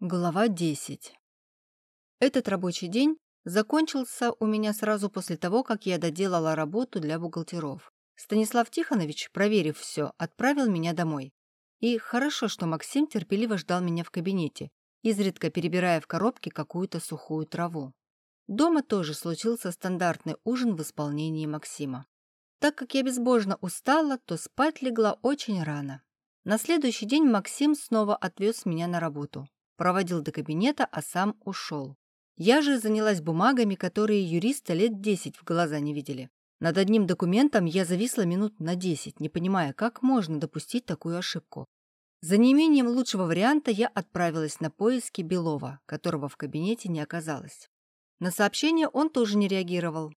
Глава 10. Этот рабочий день закончился у меня сразу после того, как я доделала работу для бухгалтеров. Станислав Тихонович, проверив все, отправил меня домой. И хорошо, что Максим терпеливо ждал меня в кабинете, изредка перебирая в коробке какую-то сухую траву. Дома тоже случился стандартный ужин в исполнении Максима. Так как я безбожно устала, то спать легла очень рано. На следующий день Максим снова отвез меня на работу проводил до кабинета, а сам ушел. Я же занялась бумагами, которые юристы лет десять в глаза не видели. Над одним документом я зависла минут на десять, не понимая, как можно допустить такую ошибку. За неимением лучшего варианта я отправилась на поиски Белова, которого в кабинете не оказалось. На сообщение он тоже не реагировал.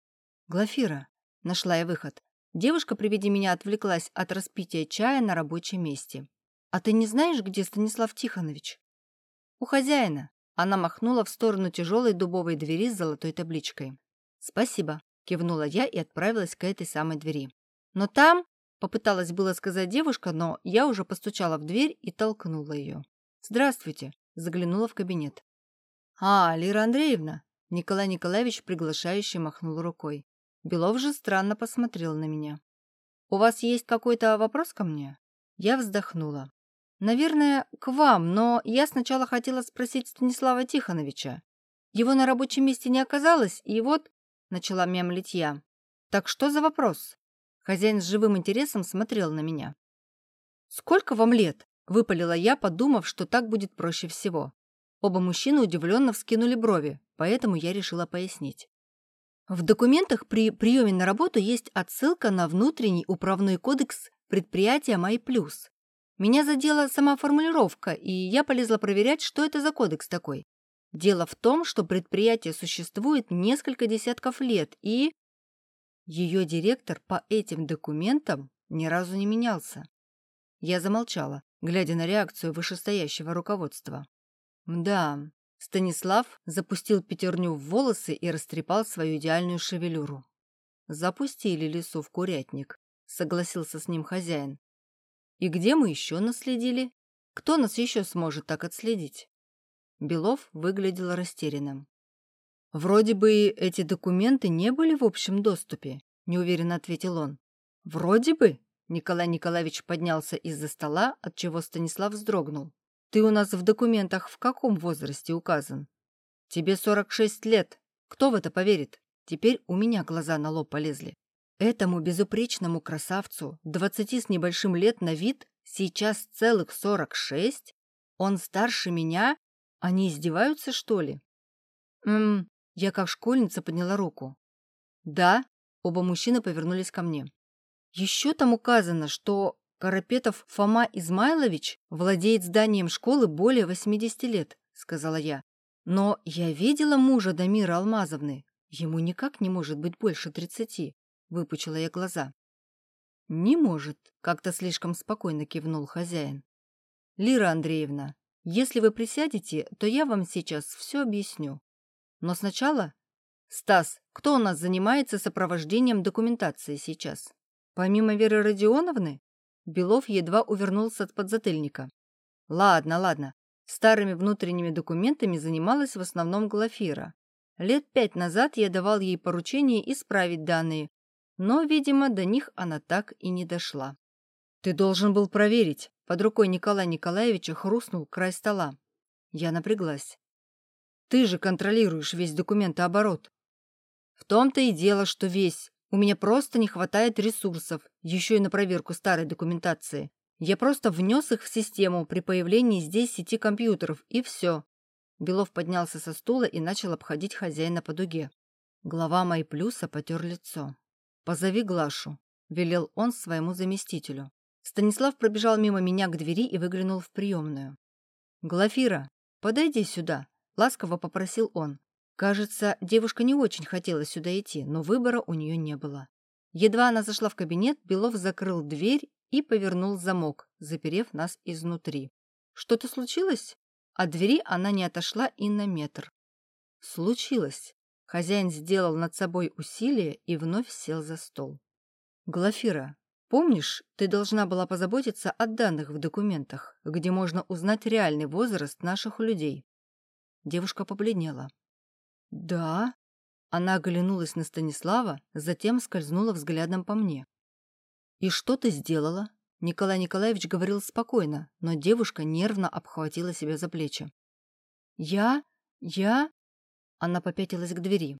«Глафира», — нашла я выход. Девушка при виде меня отвлеклась от распития чая на рабочем месте. «А ты не знаешь, где Станислав Тихонович?» «У хозяина». Она махнула в сторону тяжелой дубовой двери с золотой табличкой. «Спасибо», — кивнула я и отправилась к этой самой двери. «Но там...» — попыталась было сказать девушка, но я уже постучала в дверь и толкнула ее. «Здравствуйте», — заглянула в кабинет. «А, Лира Андреевна», — Николай Николаевич приглашающе махнул рукой. Белов же странно посмотрел на меня. «У вас есть какой-то вопрос ко мне?» Я вздохнула. «Наверное, к вам, но я сначала хотела спросить Станислава Тихоновича. Его на рабочем месте не оказалось, и вот...» — начала мямлить я. «Так что за вопрос?» Хозяин с живым интересом смотрел на меня. «Сколько вам лет?» — выпалила я, подумав, что так будет проще всего. Оба мужчины удивленно вскинули брови, поэтому я решила пояснить. В документах при приеме на работу есть отсылка на внутренний управной кодекс предприятия «Май Плюс». Меня задела сама формулировка, и я полезла проверять, что это за кодекс такой. Дело в том, что предприятие существует несколько десятков лет, и... Ее директор по этим документам ни разу не менялся. Я замолчала, глядя на реакцию вышестоящего руководства. Да, Станислав запустил пятерню в волосы и растрепал свою идеальную шевелюру. «Запустили лису в курятник», — согласился с ним хозяин. И где мы еще наследили? Кто нас еще сможет так отследить? Белов выглядел растерянным. «Вроде бы эти документы не были в общем доступе», — неуверенно ответил он. «Вроде бы», — Николай Николаевич поднялся из-за стола, от чего Станислав вздрогнул. «Ты у нас в документах в каком возрасте указан?» «Тебе 46 лет. Кто в это поверит?» Теперь у меня глаза на лоб полезли. Этому безупречному красавцу, двадцати с небольшим лет на вид, сейчас целых сорок шесть? Он старше меня? Они издеваются, что ли? Ммм, я как школьница подняла руку. Да, оба мужчины повернулись ко мне. Еще там указано, что Карапетов Фома Измайлович владеет зданием школы более 80 лет, сказала я. Но я видела мужа Дамира Алмазовны. Ему никак не может быть больше тридцати. Выпучила я глаза. «Не может», — как-то слишком спокойно кивнул хозяин. «Лира Андреевна, если вы присядете, то я вам сейчас все объясню. Но сначала... Стас, кто у нас занимается сопровождением документации сейчас? Помимо Веры Родионовны?» Белов едва увернулся от подзатыльника. «Ладно, ладно. Старыми внутренними документами занималась в основном Глафира. Лет пять назад я давал ей поручение исправить данные, но, видимо, до них она так и не дошла. «Ты должен был проверить», — под рукой Николая Николаевича хрустнул край стола. Я напряглась. «Ты же контролируешь весь документооборот». «В том-то и дело, что весь. У меня просто не хватает ресурсов, еще и на проверку старой документации. Я просто внес их в систему при появлении здесь сети компьютеров, и все». Белов поднялся со стула и начал обходить хозяина по дуге. Глава Майплюса потер лицо. «Позови Глашу», — велел он своему заместителю. Станислав пробежал мимо меня к двери и выглянул в приемную. «Глафира, подойди сюда», — ласково попросил он. Кажется, девушка не очень хотела сюда идти, но выбора у нее не было. Едва она зашла в кабинет, Белов закрыл дверь и повернул замок, заперев нас изнутри. «Что-то случилось?» От двери она не отошла и на метр. «Случилось», Хозяин сделал над собой усилие и вновь сел за стол. «Глафира, помнишь, ты должна была позаботиться о данных в документах, где можно узнать реальный возраст наших людей?» Девушка побледнела. «Да?» Она оглянулась на Станислава, затем скользнула взглядом по мне. «И что ты сделала?» Николай Николаевич говорил спокойно, но девушка нервно обхватила себя за плечи. «Я? Я?» Она попятилась к двери.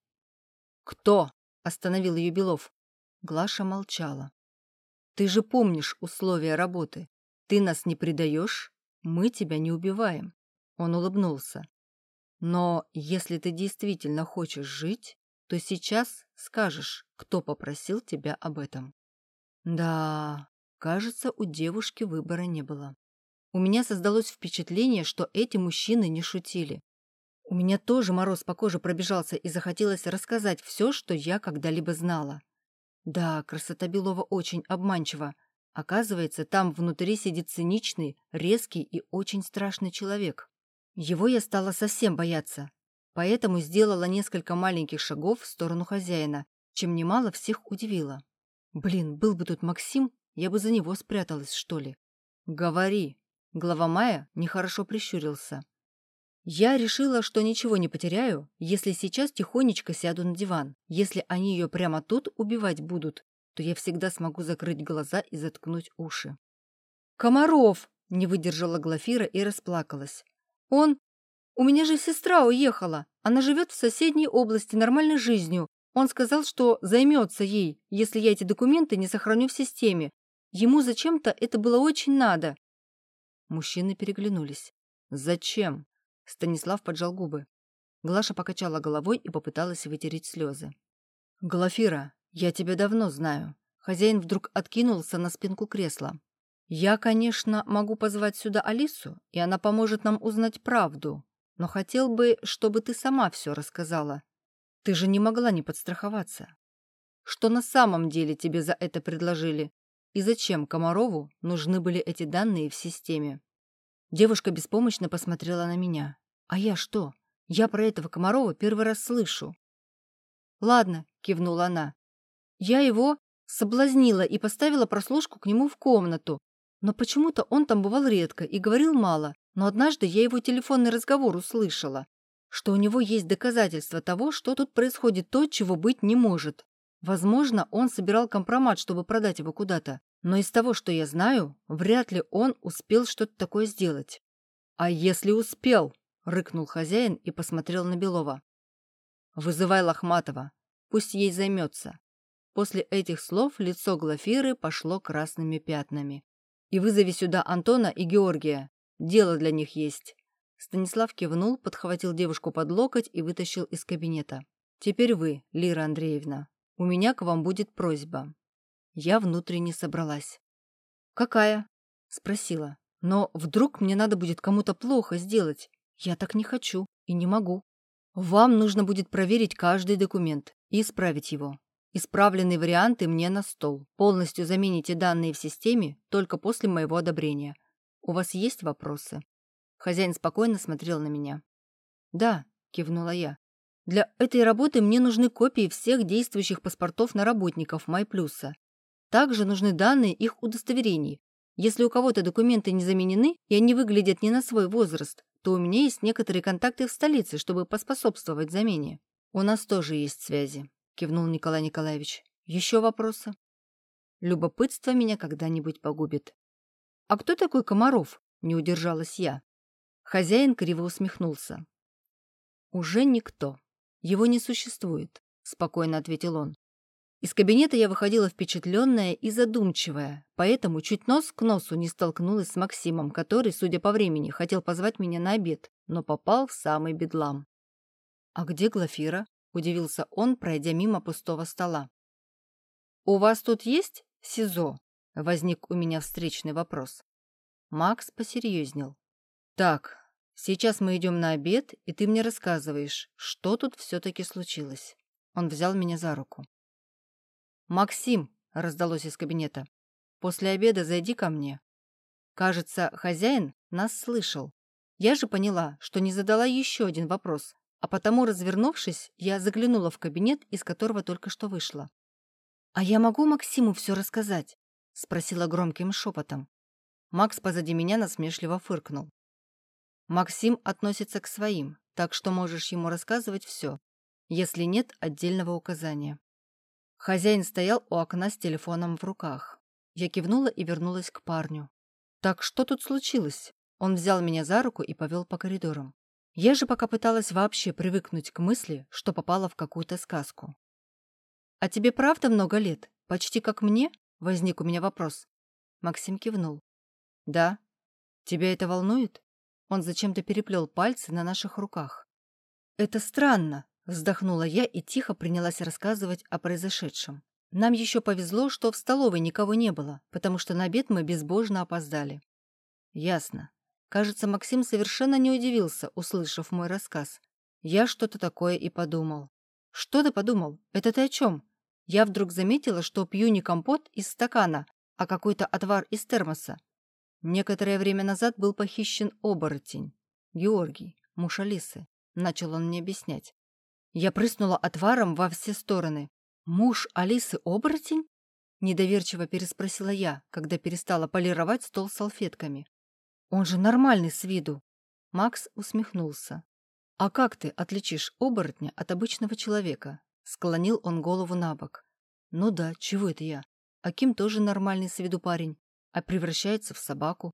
«Кто?» — остановил ее Белов. Глаша молчала. «Ты же помнишь условия работы. Ты нас не предаешь, мы тебя не убиваем». Он улыбнулся. «Но если ты действительно хочешь жить, то сейчас скажешь, кто попросил тебя об этом». Да, кажется, у девушки выбора не было. У меня создалось впечатление, что эти мужчины не шутили. У меня тоже мороз по коже пробежался и захотелось рассказать все, что я когда-либо знала. Да, красота Белова очень обманчива. Оказывается, там внутри сидит циничный, резкий и очень страшный человек. Его я стала совсем бояться, поэтому сделала несколько маленьких шагов в сторону хозяина, чем немало всех удивило. Блин, был бы тут Максим, я бы за него спряталась, что ли. Говори. Глава Мая нехорошо прищурился. Я решила, что ничего не потеряю, если сейчас тихонечко сяду на диван. Если они ее прямо тут убивать будут, то я всегда смогу закрыть глаза и заткнуть уши. «Комаров!» — не выдержала Глафира и расплакалась. «Он... У меня же сестра уехала. Она живет в соседней области нормальной жизнью. Он сказал, что займется ей, если я эти документы не сохраню в системе. Ему зачем-то это было очень надо». Мужчины переглянулись. «Зачем?» Станислав поджал губы. Глаша покачала головой и попыталась вытереть слезы. «Глафира, я тебя давно знаю». Хозяин вдруг откинулся на спинку кресла. «Я, конечно, могу позвать сюда Алису, и она поможет нам узнать правду, но хотел бы, чтобы ты сама все рассказала. Ты же не могла не подстраховаться. Что на самом деле тебе за это предложили? И зачем Комарову нужны были эти данные в системе?» Девушка беспомощно посмотрела на меня. «А я что? Я про этого Комарова первый раз слышу». «Ладно», — кивнула она. «Я его соблазнила и поставила прослушку к нему в комнату. Но почему-то он там бывал редко и говорил мало. Но однажды я его телефонный разговор услышала, что у него есть доказательства того, что тут происходит то, чего быть не может. Возможно, он собирал компромат, чтобы продать его куда-то. Но из того, что я знаю, вряд ли он успел что-то такое сделать. «А если успел?» — рыкнул хозяин и посмотрел на Белова. «Вызывай Лохматова. Пусть ей займется». После этих слов лицо Глафиры пошло красными пятнами. «И вызови сюда Антона и Георгия. Дело для них есть». Станислав кивнул, подхватил девушку под локоть и вытащил из кабинета. «Теперь вы, Лира Андреевна. У меня к вам будет просьба. Я внутренне собралась. «Какая?» — спросила. «Но вдруг мне надо будет кому-то плохо сделать? Я так не хочу и не могу. Вам нужно будет проверить каждый документ и исправить его. Исправленные варианты мне на стол. Полностью замените данные в системе только после моего одобрения. У вас есть вопросы?» Хозяин спокойно смотрел на меня. «Да», — кивнула я. «Для этой работы мне нужны копии всех действующих паспортов на работников Майплюса. Также нужны данные их удостоверений. Если у кого-то документы не заменены и они выглядят не на свой возраст, то у меня есть некоторые контакты в столице, чтобы поспособствовать замене. У нас тоже есть связи, кивнул Николай Николаевич. Еще вопросы? Любопытство меня когда-нибудь погубит. А кто такой Комаров? Не удержалась я. Хозяин криво усмехнулся. Уже никто. Его не существует, спокойно ответил он. Из кабинета я выходила впечатленная и задумчивая, поэтому чуть нос к носу не столкнулась с Максимом, который, судя по времени, хотел позвать меня на обед, но попал в самый бедлам. «А где Глафира?» – удивился он, пройдя мимо пустого стола. «У вас тут есть СИЗО?» – возник у меня встречный вопрос. Макс посерьезнел. «Так, сейчас мы идем на обед, и ты мне рассказываешь, что тут все-таки случилось». Он взял меня за руку. «Максим!» — раздалось из кабинета. «После обеда зайди ко мне». Кажется, хозяин нас слышал. Я же поняла, что не задала еще один вопрос, а потому, развернувшись, я заглянула в кабинет, из которого только что вышла. «А я могу Максиму все рассказать?» — спросила громким шепотом. Макс позади меня насмешливо фыркнул. «Максим относится к своим, так что можешь ему рассказывать все, если нет отдельного указания. Хозяин стоял у окна с телефоном в руках. Я кивнула и вернулась к парню. «Так что тут случилось?» Он взял меня за руку и повел по коридорам. Я же пока пыталась вообще привыкнуть к мысли, что попала в какую-то сказку. «А тебе правда много лет? Почти как мне?» — возник у меня вопрос. Максим кивнул. «Да. Тебя это волнует?» Он зачем-то переплел пальцы на наших руках. «Это странно», — вздохнула я и тихо принялась рассказывать о произошедшем. Нам еще повезло, что в столовой никого не было, потому что на обед мы безбожно опоздали. Ясно. Кажется, Максим совершенно не удивился, услышав мой рассказ. Я что-то такое и подумал. Что ты подумал? Это ты о чем? Я вдруг заметила, что пью не компот из стакана, а какой-то отвар из термоса. Некоторое время назад был похищен оборотень. Георгий, муж Алисы. Начал он мне объяснять. Я прыснула отваром во все стороны. «Муж Алисы оборотень?» Недоверчиво переспросила я, когда перестала полировать стол салфетками. Он же нормальный с виду. Макс усмехнулся. А как ты отличишь оборотня от обычного человека? Склонил он голову на бок. Ну да, чего это я? Аким тоже нормальный с виду парень, а превращается в собаку.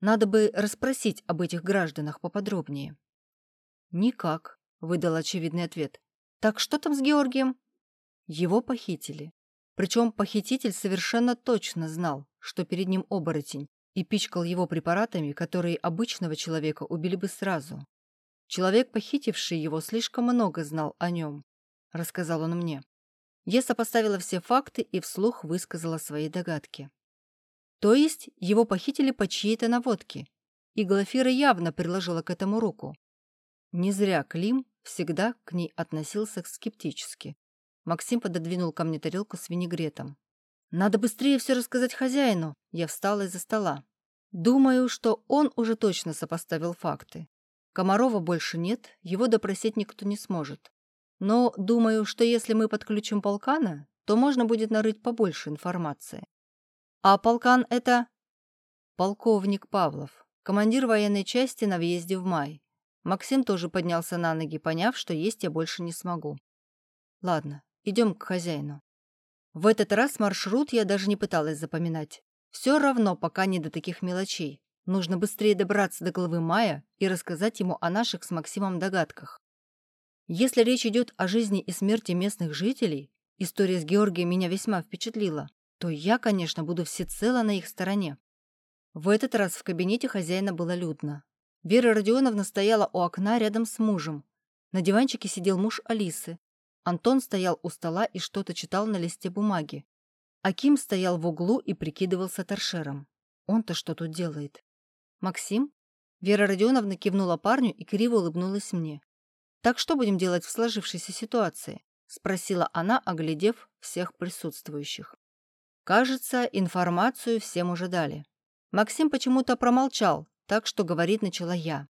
Надо бы расспросить об этих гражданах поподробнее. Никак, выдал очевидный ответ. Так что там с Георгием? Его похитили. Причем похититель совершенно точно знал, что перед ним оборотень, и пичкал его препаратами, которые обычного человека убили бы сразу. Человек, похитивший его, слишком много знал о нем, рассказал он мне. Я сопоставила все факты и вслух высказала свои догадки. То есть его похитили по чьей-то наводке, и Глафира явно приложила к этому руку. Не зря Клим всегда к ней относился скептически. Максим пододвинул ко мне тарелку с винегретом. Надо быстрее все рассказать хозяину. Я встала из-за стола. Думаю, что он уже точно сопоставил факты. Комарова больше нет, его допросить никто не сможет. Но думаю, что если мы подключим полкана, то можно будет нарыть побольше информации. А полкан — это... Полковник Павлов, командир военной части на въезде в май. Максим тоже поднялся на ноги, поняв, что есть я больше не смогу. Ладно, идем к хозяину. В этот раз маршрут я даже не пыталась запоминать. Все равно пока не до таких мелочей. Нужно быстрее добраться до главы Мая и рассказать ему о наших с Максимом догадках. Если речь идет о жизни и смерти местных жителей, история с Георгием меня весьма впечатлила, то я, конечно, буду всецело на их стороне. В этот раз в кабинете хозяина было людно. Вера Родионовна стояла у окна рядом с мужем. На диванчике сидел муж Алисы, Антон стоял у стола и что-то читал на листе бумаги. Аким стоял в углу и прикидывался торшером. Он-то что тут делает? Максим? Вера Родионовна кивнула парню и криво улыбнулась мне. «Так что будем делать в сложившейся ситуации?» — спросила она, оглядев всех присутствующих. Кажется, информацию всем уже дали. Максим почему-то промолчал, так что говорить начала я.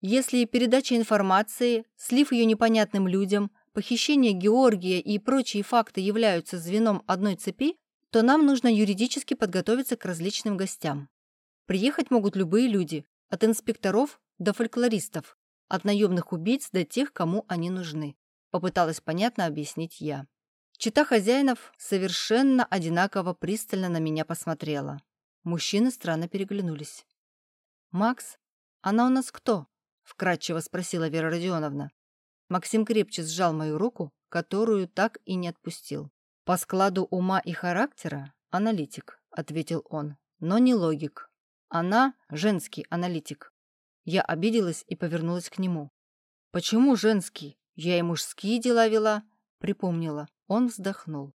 Если передача информации, слив ее непонятным людям, похищение Георгия и прочие факты являются звеном одной цепи, то нам нужно юридически подготовиться к различным гостям. Приехать могут любые люди, от инспекторов до фольклористов, от наемных убийц до тех, кому они нужны. Попыталась понятно объяснить я. Чита хозяинов совершенно одинаково пристально на меня посмотрела. Мужчины странно переглянулись. «Макс, она у нас кто?» — вкратчиво спросила Вера Родионовна. Максим крепче сжал мою руку, которую так и не отпустил. «По складу ума и характера – аналитик», – ответил он, – «но не логик. Она – женский аналитик». Я обиделась и повернулась к нему. «Почему женский? Я и мужские дела вела», – припомнила. Он вздохнул.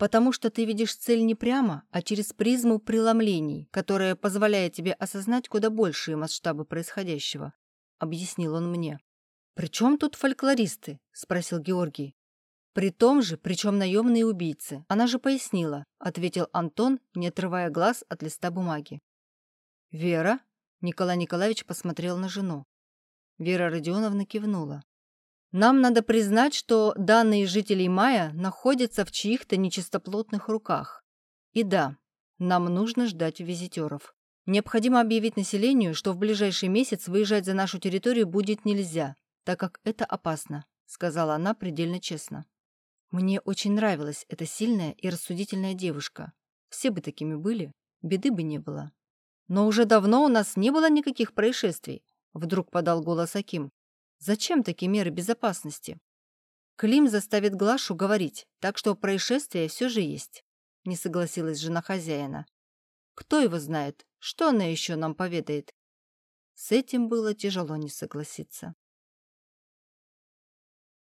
«Потому что ты видишь цель не прямо, а через призму преломлений, которая позволяет тебе осознать куда большие масштабы происходящего», – объяснил он мне. «При чем тут фольклористы?» — спросил Георгий. «При том же, причем наемные убийцы. Она же пояснила», — ответил Антон, не отрывая глаз от листа бумаги. «Вера?» — Николай Николаевич посмотрел на жену. Вера Родионовна кивнула. «Нам надо признать, что данные жителей Мая находятся в чьих-то нечистоплотных руках. И да, нам нужно ждать визитеров. Необходимо объявить населению, что в ближайший месяц выезжать за нашу территорию будет нельзя, так как это опасно», — сказала она предельно честно. Мне очень нравилась эта сильная и рассудительная девушка. Все бы такими были, беды бы не было. Но уже давно у нас не было никаких происшествий, вдруг подал голос Аким. Зачем такие меры безопасности? Клим заставит Глашу говорить, так что происшествие все же есть, не согласилась жена хозяина. Кто его знает, что она еще нам поведает? С этим было тяжело не согласиться.